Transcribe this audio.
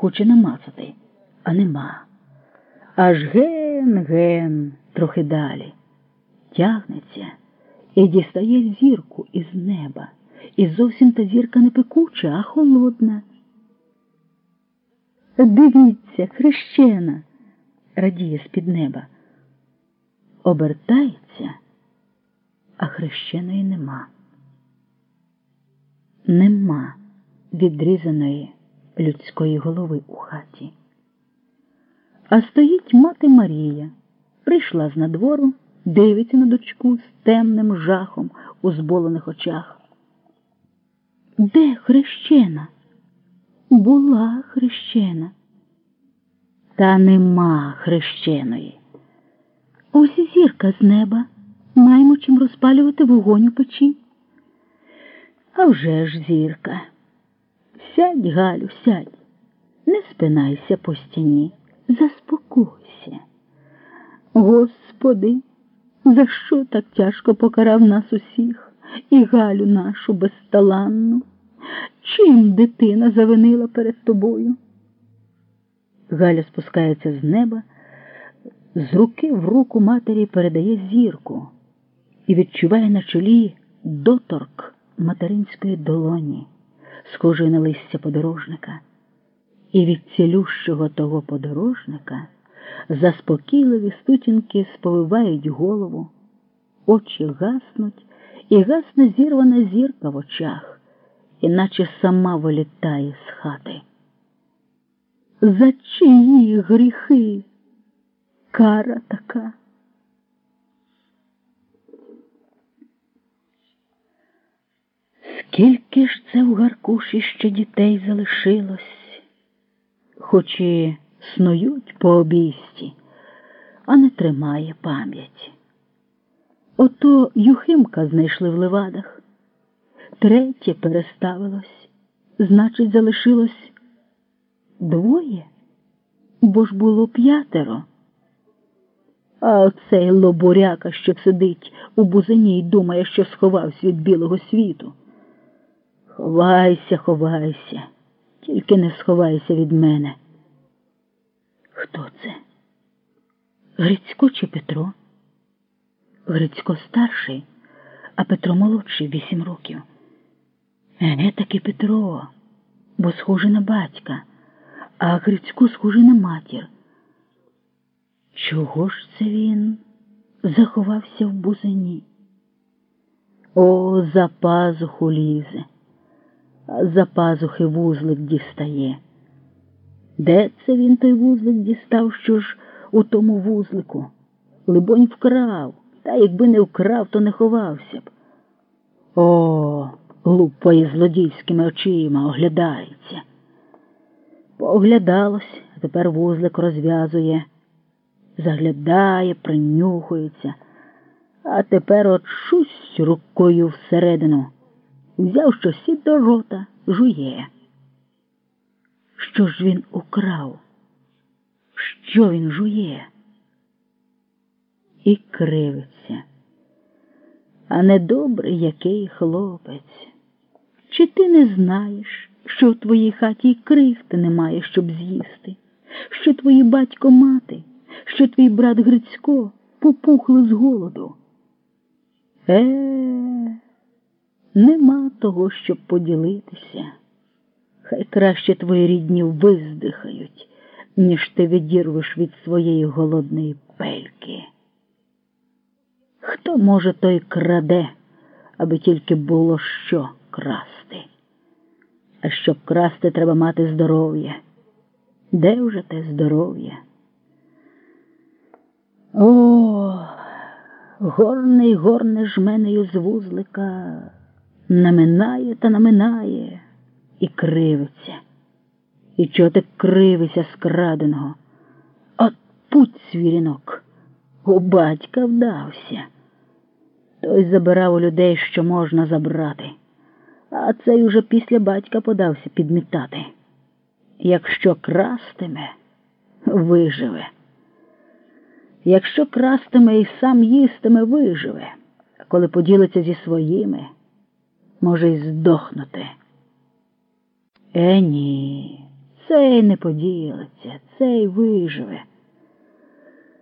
хоче намацати, а нема. Аж ген ген трохи далі. Тягнеться і дістає зірку із неба. І зовсім та зірка не пекуча, а холодна. Дивіться, хрещена, радіє з-під неба. Обертається, а хрещеної нема. Нема відрізаної людської голови у хаті. А стоїть мати Марія, прийшла з надвору, дивиться на дочку з темним жахом у зболених очах. Де хрещена? Була хрещена. Та нема хрещеної. Ось зірка з неба. Маємо чим розпалювати вогонь у печі. А вже ж зірка. Сядь, Галю, сядь, не спинайся по стіні, заспокойся. Господи, за що так тяжко покарав нас усіх і Галю нашу безталанну? Чим дитина завинила перед тобою? Галя спускається з неба, з руки в руку матері передає зірку і відчуває на чолі доторк материнської долоні, схожої на листя подорожника. І від цілющого того подорожника заспокійливі стутінки сповивають голову, очі гаснуть, і гасне зірвана зірка в очах, іначе сама вилітає з хати. За чиї гріхи кара така? Скільки ж це в Гаркуші ще дітей залишилось, хоч і снують по обійсті, а не тримає пам'ять. Ото Юхимка знайшли в левадах, третє переставилось, значить, залишилось двоє, бо ж було п'ятеро. А оцей лобуряка, що сидить у бузині і думає, що сховався від білого світу. Ховайся, ховайся, тільки не сховайся від мене. Хто це? Грицько чи Петро? Грицько старший, а Петро молодший вісім років. Еге таки Петро, бо схожий на батька, а Грицько схожий на матір. Чого ж це він заховався в бузині? О, за пазуху лізе, за пазухи вузлик дістає. Де це він той вузлик дістав, що ж у тому вузлику? Либонь, вкрав, та якби не вкрав, то не ховався б. О, лупає злодійськими очима, оглядається. Пооглядалось, а тепер вузлик розв'язує, заглядає, принюхується, а тепер от шусь рукою всередину. Взяв щось до рота, жує. Що ж він украв? Що він жує? І кривиться. А недобрий який хлопець. Чи ти не знаєш, що в твоїй хаті й крихти немає, щоб з'їсти, що твої батько мати, що твій брат Грицько попухли з голоду? Е, нема того, щоб поділитися. Хай краще твої рідні виздихають, ніж ти відірвеш від своєї голодної пельки. Хто може, той краде, аби тільки було що красти. А щоб красти, треба мати здоров'я. Де вже те здоров'я? О, горне й горне жменею з вузлика наминає та наминає і кривиться. І чого ти кривися з краденого? От путь свірінок. У батька вдався. Той забирав у людей, що можна забрати, а цей уже після батька подався підмітати. Якщо крастиме, виживе. Якщо крастиме і сам їстиме, виживе, коли поділиться зі своїми, може й здохнути. Е, ні, Цей не поділиться, цей виживе.